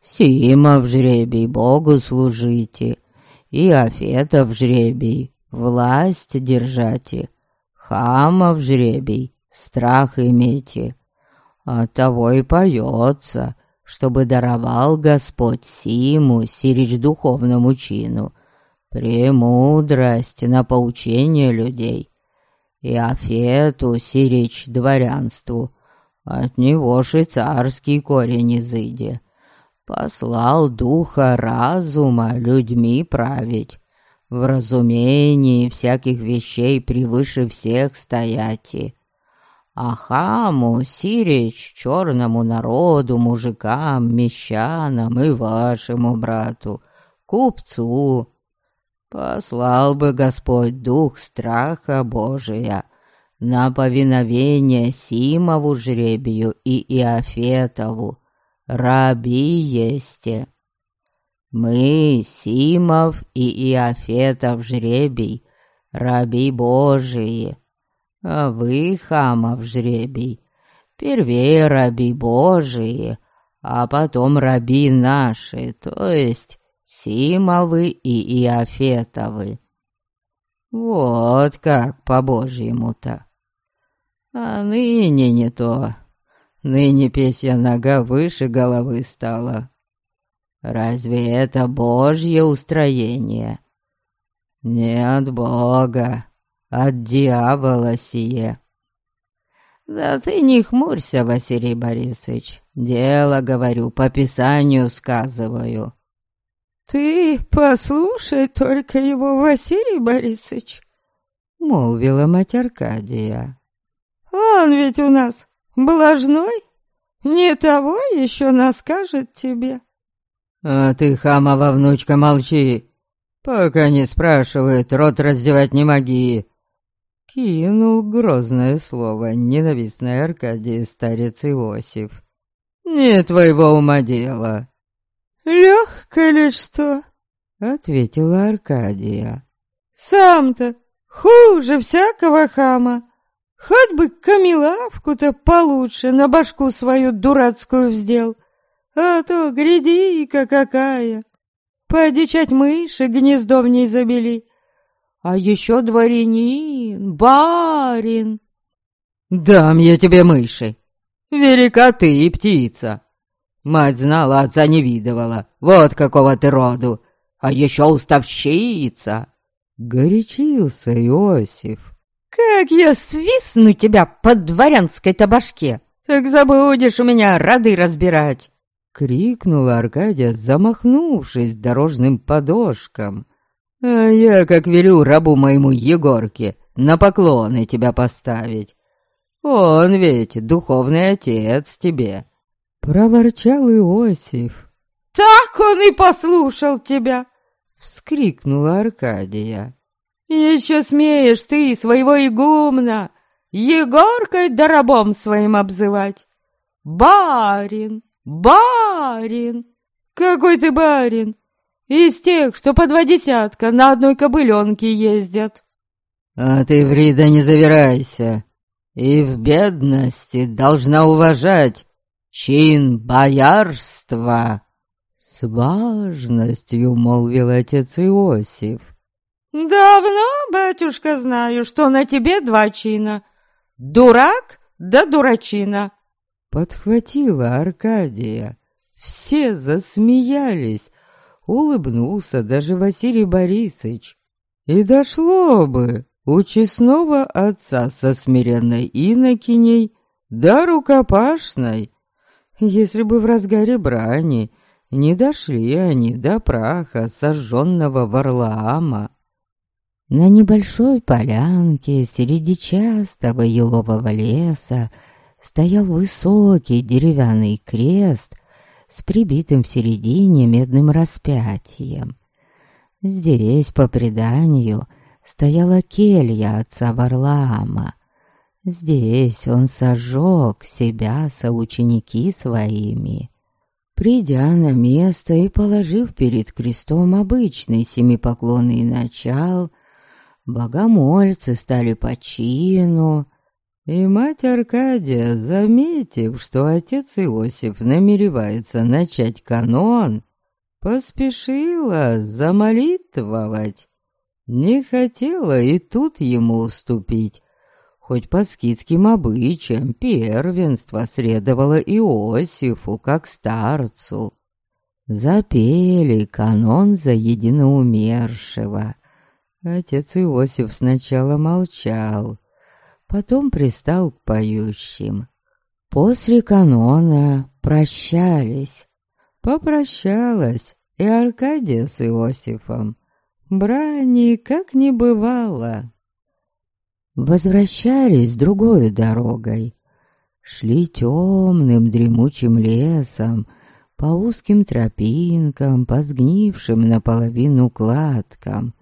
Симов жребий Богу служите, и Афетов жребий власть держате, Хамов жребий страх имейте. От того и поется, чтобы даровал Господь Симу, сирич духовному чину, премудрость на поучение людей, и Афету, сирич дворянству, от него швейцарский корень изыди, послал духа разума людьми править, в разумении всяких вещей превыше всех стояти. А хаму, сирич, черному народу, мужикам, мещанам и вашему брату, купцу, послал бы Господь дух страха Божия на повиновение Симову жребию и Иофетову, раби есте. Мы, Симов и Иофетов жребий, раби Божии, а вы, Хамов жребий, первее раби Божии, а потом раби наши, то есть Симовы и Иофетовы. Вот как по-божьему-то. А ныне не то. Ныне песья нога выше головы стала. Разве это Божье устроение? Не от Бога, от дьявола сие. Да ты не хмурься, Василий Борисович. Дело, говорю, по Писанию сказываю. Ты послушай только его, Василий Борисович, молвила мать Аркадия. Он ведь у нас блажной, не того еще наскажет тебе. «А ты, хамова внучка, молчи! Пока не спрашивает, рот раздевать не моги!» Кинул грозное слово ненавистный Аркадий старец Иосиф. «Не твоего ума дело!» «Легко ли что?» — ответила Аркадия. «Сам-то хуже всякого хама. Хоть бы камелавку-то получше на башку свою дурацкую вздел. А то, гляди-ка какая! Подичать мыши гнездо в ней забили. А еще дворянин, барин. Дам я тебе мыши. Велика ты и птица. Мать знала, отца не видывала. Вот какого ты роду. А еще уставщица. Горячился Иосиф. Как я свистну тебя под дворянской табашке. Так забудешь у меня роды разбирать. Крикнула Аркадия, замахнувшись дорожным подошком. «А я, как велю рабу моему Егорке, на поклоны тебя поставить. Он ведь духовный отец тебе!» Проворчал Иосиф. «Так он и послушал тебя!» Вскрикнула Аркадия. «Еще смеешь ты своего игумна Егоркой да рабом своим обзывать! Барин, «Барин! Какой ты барин! Из тех, что по два десятка на одной кобыленке ездят!» «А ты, Врида, не завирайся, и в бедности должна уважать чин боярства!» С важностью молвил отец Иосиф. «Давно, батюшка, знаю, что на тебе два чина. Дурак да дурачина подхватила Аркадия. Все засмеялись. улыбнулся даже Василий Борисович. И дошло бы у честного отца со смиренной инокиней, да рукопашной, если бы в разгаре брани не дошли они до праха сожженного Варлаама. На небольшой полянке среди частого елового леса стоял высокий деревянный крест с прибитым в середине медным распятием. Здесь, по преданию, стояла келья отца Варлаама. Здесь он сожег себя соученики своими. Придя на место и положив перед крестом обычный семипоклонный начал, богомольцы стали по чину, и мать Аркадия, заметив, что отец Иосиф намеревается начать канон, поспешила замолитвовать. Не хотела и тут ему уступить, хоть по скидским обычаям первенство следовало Иосифу как старцу. Запели канон за единоумершего. Отец Иосиф сначала молчал, потом пристал к поющим. После канона прощались. Попрощалась и Аркадия с Иосифом. Брани как не бывало. Возвращались другой дорогой. Шли темным дремучим лесом, по узким тропинкам, по сгнившим наполовину кладкам.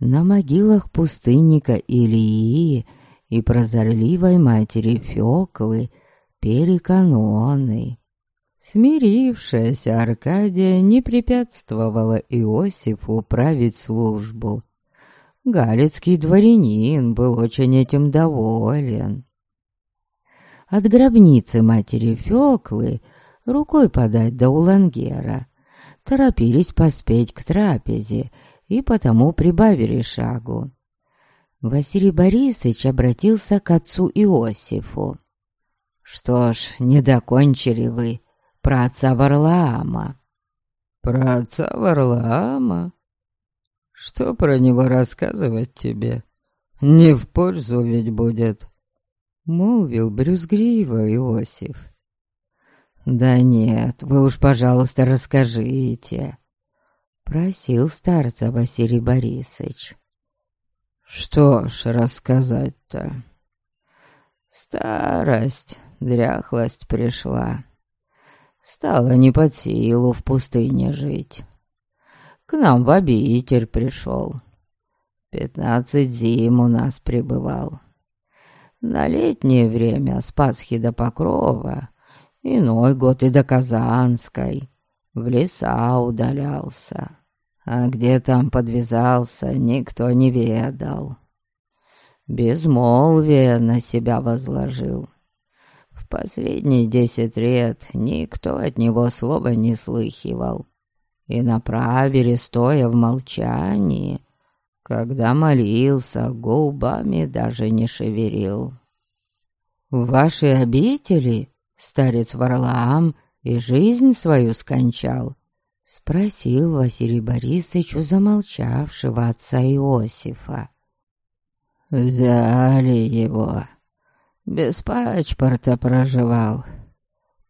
На могилах пустынника Илии и прозорливой матери Фёклы пели каноны. Смирившаяся Аркадия не препятствовала Иосифу править службу. Галицкий дворянин был очень этим доволен. От гробницы матери Фёклы рукой подать до Улангера. Торопились поспеть к трапезе и потому прибавили шагу. Василий Борисович обратился к отцу Иосифу. «Что ж, не докончили вы про отца Варлаама». «Про отца Варлаама? Что про него рассказывать тебе? Не в пользу ведь будет», — молвил брюзгриво Иосиф. «Да нет, вы уж, пожалуйста, расскажите», — просил старца Василий Борисович. Что ж рассказать-то? Старость, дряхлость пришла. Стало не под силу в пустыне жить. К нам в обитель пришел. Пятнадцать зим у нас пребывал. На летнее время с Пасхи до Покрова, иной год и до Казанской, в леса удалялся а где там подвязался, никто не ведал. Безмолвие на себя возложил. В последние десять лет никто от него слова не слыхивал. И направили, стоя в молчании, когда молился, губами даже не шеверил. «В вашей обители старец Варлаам и жизнь свою скончал», Спросил Василий Борисович у замолчавшего отца Иосифа. «Взяли его. Без пачпорта проживал.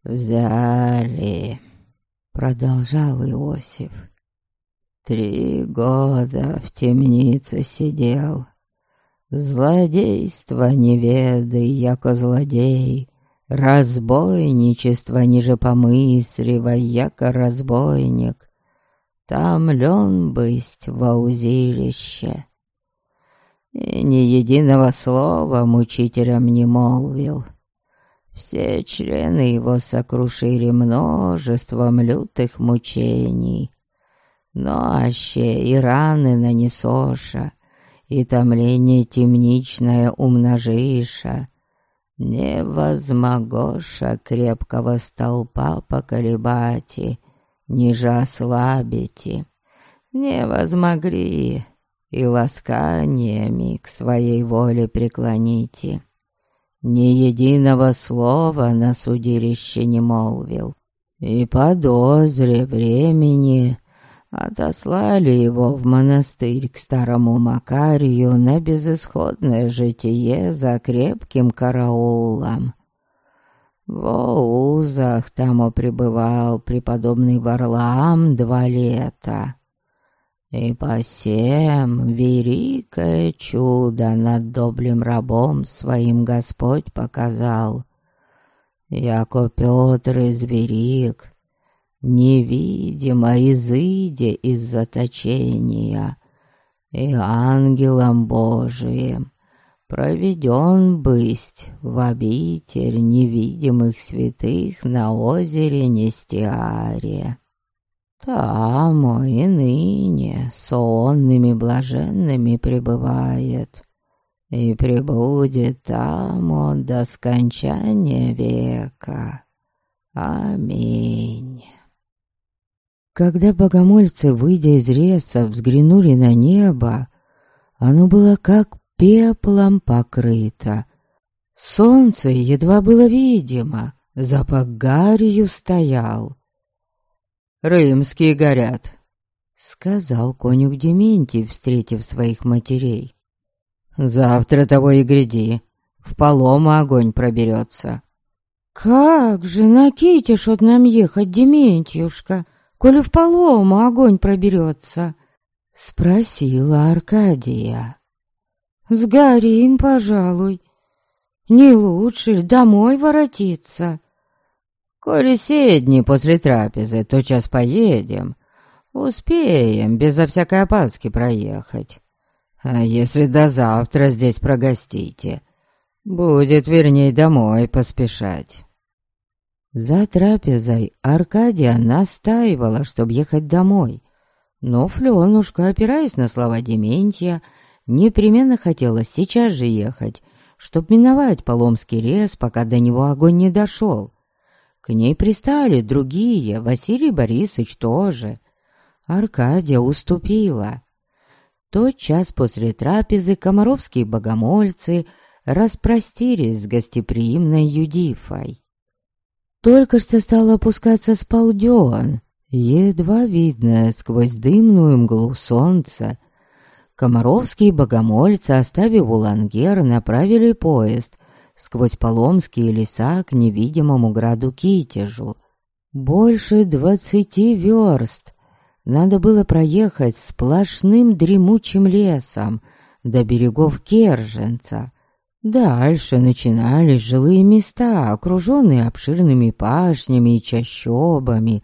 Взяли», — продолжал Иосиф. «Три года в темнице сидел. Злодейство не ведай, яко злодей, Разбойничество ниже помыслива, яко разбойник, Там лен бысть во узилище. И ни единого слова мучителям не молвил. Все члены его сокрушили множеством лютых мучений. Но аще и раны нанесоша, и томление темничное умножиша, Невозмогоша крепкого столпа поколебати, ниже ослабите. Не возмогли и ласканиями к своей воле преклоните. Ни единого слова на судилище не молвил, и подозре времени отослали его в монастырь к старому Макарию на безысходное житие за крепким караулом. В Оузах там пребывал преподобный Варлаам два лета. И по всем великое чудо над доблим рабом своим Господь показал. Яко Петр изверик, невидимо изыдя из заточения, и ангелом Божиим проведен бысть в обитель невидимых святых на озере Нестиаре. Там и ныне сонными блаженными пребывает, и пребудет там он до скончания века. Аминь. Когда богомольцы, выйдя из реса, взглянули на небо, оно было как пеплом покрыто. Солнце едва было видимо, запах гарью стоял. «Рымские горят», — сказал конюх Дементий, встретив своих матерей. «Завтра того и гряди, в полому огонь проберется». «Как же на Китишот нам ехать, Дементьюшка, коли в полому огонь проберется?» — спросила Аркадия. Сгорим, пожалуй. Не лучше домой воротиться? Коли седни после трапезы, то час поедем. Успеем безо всякой опаски проехать. А если до завтра здесь прогостите, будет верней домой поспешать. За трапезой Аркадия настаивала, чтобы ехать домой, но Флёнушка, опираясь на слова Дементья, непременно хотела сейчас же ехать, чтоб миновать Поломский лес, пока до него огонь не дошел. К ней пристали другие, Василий Борисович тоже. Аркадия уступила. Тот час после трапезы комаровские богомольцы распростились с гостеприимной Юдифой. Только что стал опускаться сполден, едва видно сквозь дымную мглу солнца, Комаровские богомольцы, оставив Улангер, направили поезд сквозь Поломские леса к невидимому граду Китежу. Больше двадцати верст надо было проехать сплошным дремучим лесом до берегов Керженца. Дальше начинались жилые места, окруженные обширными пашнями и чащобами.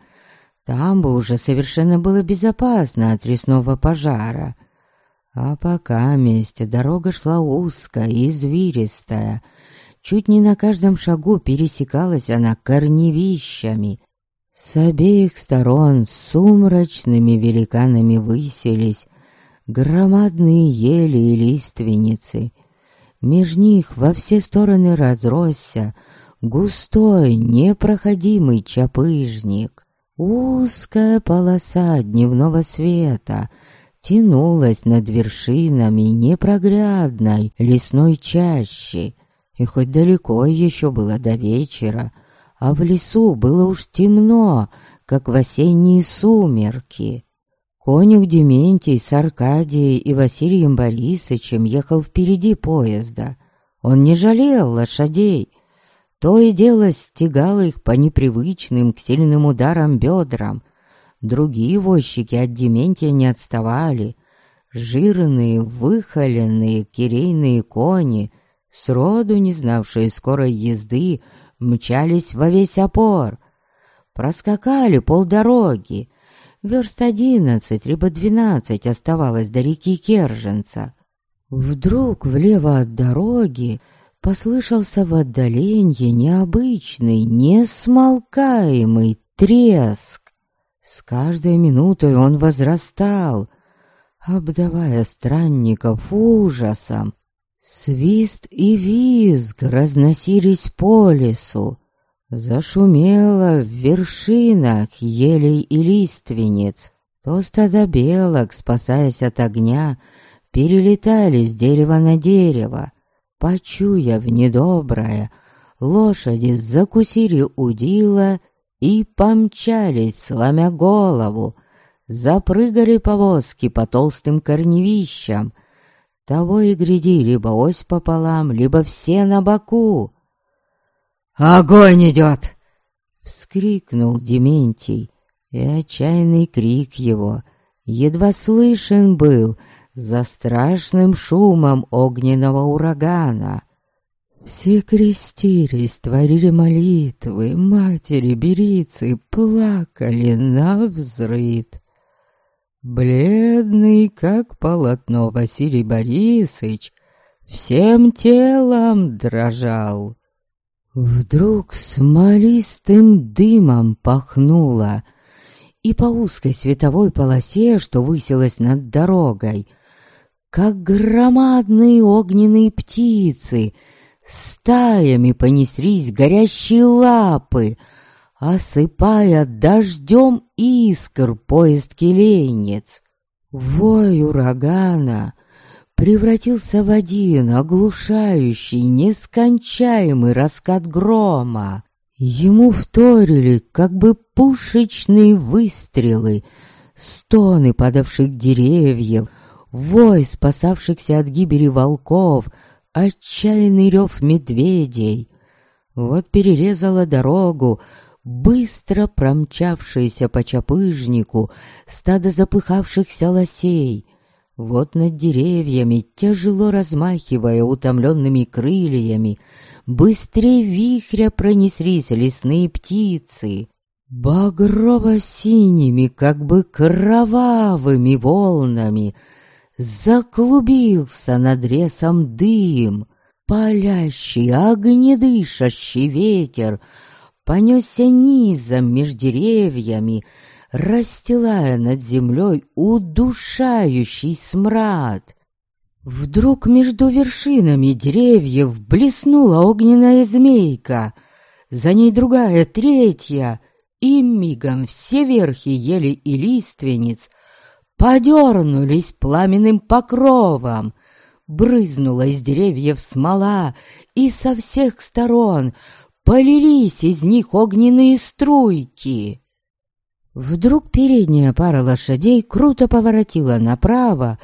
Там бы уже совершенно было безопасно от лесного пожара — а пока вместе дорога шла узкая и извилистая, чуть не на каждом шагу пересекалась она корневищами. С обеих сторон сумрачными великанами высились громадные ели и лиственницы. Меж них во все стороны разросся густой, непроходимый чапыжник. Узкая полоса дневного света — тянулась над вершинами непроглядной лесной чащи, и хоть далеко еще было до вечера, а в лесу было уж темно, как в осенние сумерки. Конюх Дементий с Аркадией и Василием Борисовичем ехал впереди поезда. Он не жалел лошадей, то и дело стегал их по непривычным к сильным ударам бедрам, Другие возчики от Дементия не отставали. Жирные, выхоленные кирейные кони, сроду не знавшие скорой езды, мчались во весь опор. Проскакали полдороги. Верст одиннадцать, либо двенадцать оставалось до реки Керженца. Вдруг влево от дороги послышался в отдалении необычный, несмолкаемый треск. С каждой минутой он возрастал, обдавая странников ужасом. Свист и визг разносились по лесу. Зашумело в вершинах елей и лиственниц. То стада белок, спасаясь от огня, перелетали с дерева на дерево. Почуяв недоброе, лошади закусили удила и помчались, сломя голову, запрыгали повозки по толстым корневищам. Того и гряди, либо ось пополам, либо все на боку. «Огонь идет!» — вскрикнул Дементий, и отчаянный крик его едва слышен был за страшным шумом огненного урагана. Все крестились, творили молитвы, матери-берицы плакали на взрыд. Бледный, как полотно, Василий Борисович всем телом дрожал. Вдруг смолистым дымом пахнуло, и по узкой световой полосе, что высилась над дорогой, как громадные огненные птицы — Стаями понеслись горящие лапы, осыпая дождем искр поезд келейниц. Вой урагана превратился в один оглушающий, нескончаемый раскат грома. Ему вторили, как бы пушечные выстрелы, стоны падавших деревьев, вой спасавшихся от гибели волков — отчаянный рев медведей. Вот перерезала дорогу, быстро промчавшаяся по чапыжнику стадо запыхавшихся лосей. Вот над деревьями, тяжело размахивая утомленными крыльями, быстрее вихря пронеслись лесные птицы. Багрово-синими, как бы кровавыми волнами — Заклубился над ресом дым, Палящий, огнедышащий ветер Понесся низом меж деревьями, Расстилая над землей удушающий смрад. Вдруг между вершинами деревьев Блеснула огненная змейка, За ней другая, третья, И мигом все верхи ели и лиственниц — подернулись пламенным покровом. Брызнула из деревьев смола, и со всех сторон полились из них огненные струйки. Вдруг передняя пара лошадей круто поворотила направо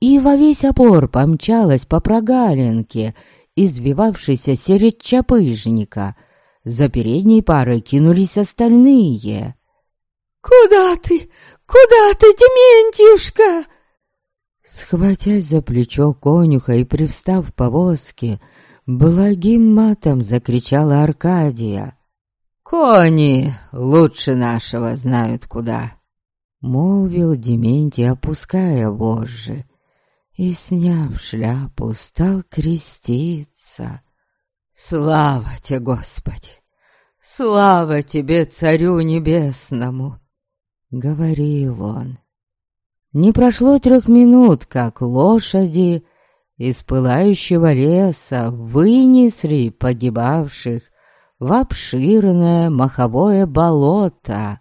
и во весь опор помчалась по прогалинке, извивавшейся серед чапыжника. За передней парой кинулись остальные. «Куда ты? Куда ты, Дементьюшка?» Схватясь за плечо конюха и привстав в повозке, благим матом закричала Аркадия. «Кони лучше нашего знают куда!» Молвил Дементий, опуская вожжи, и, сняв шляпу, стал креститься. «Слава тебе, Господи! Слава тебе, Царю Небесному!» — говорил он. Не прошло трех минут, как лошади из пылающего леса вынесли погибавших в обширное маховое болото.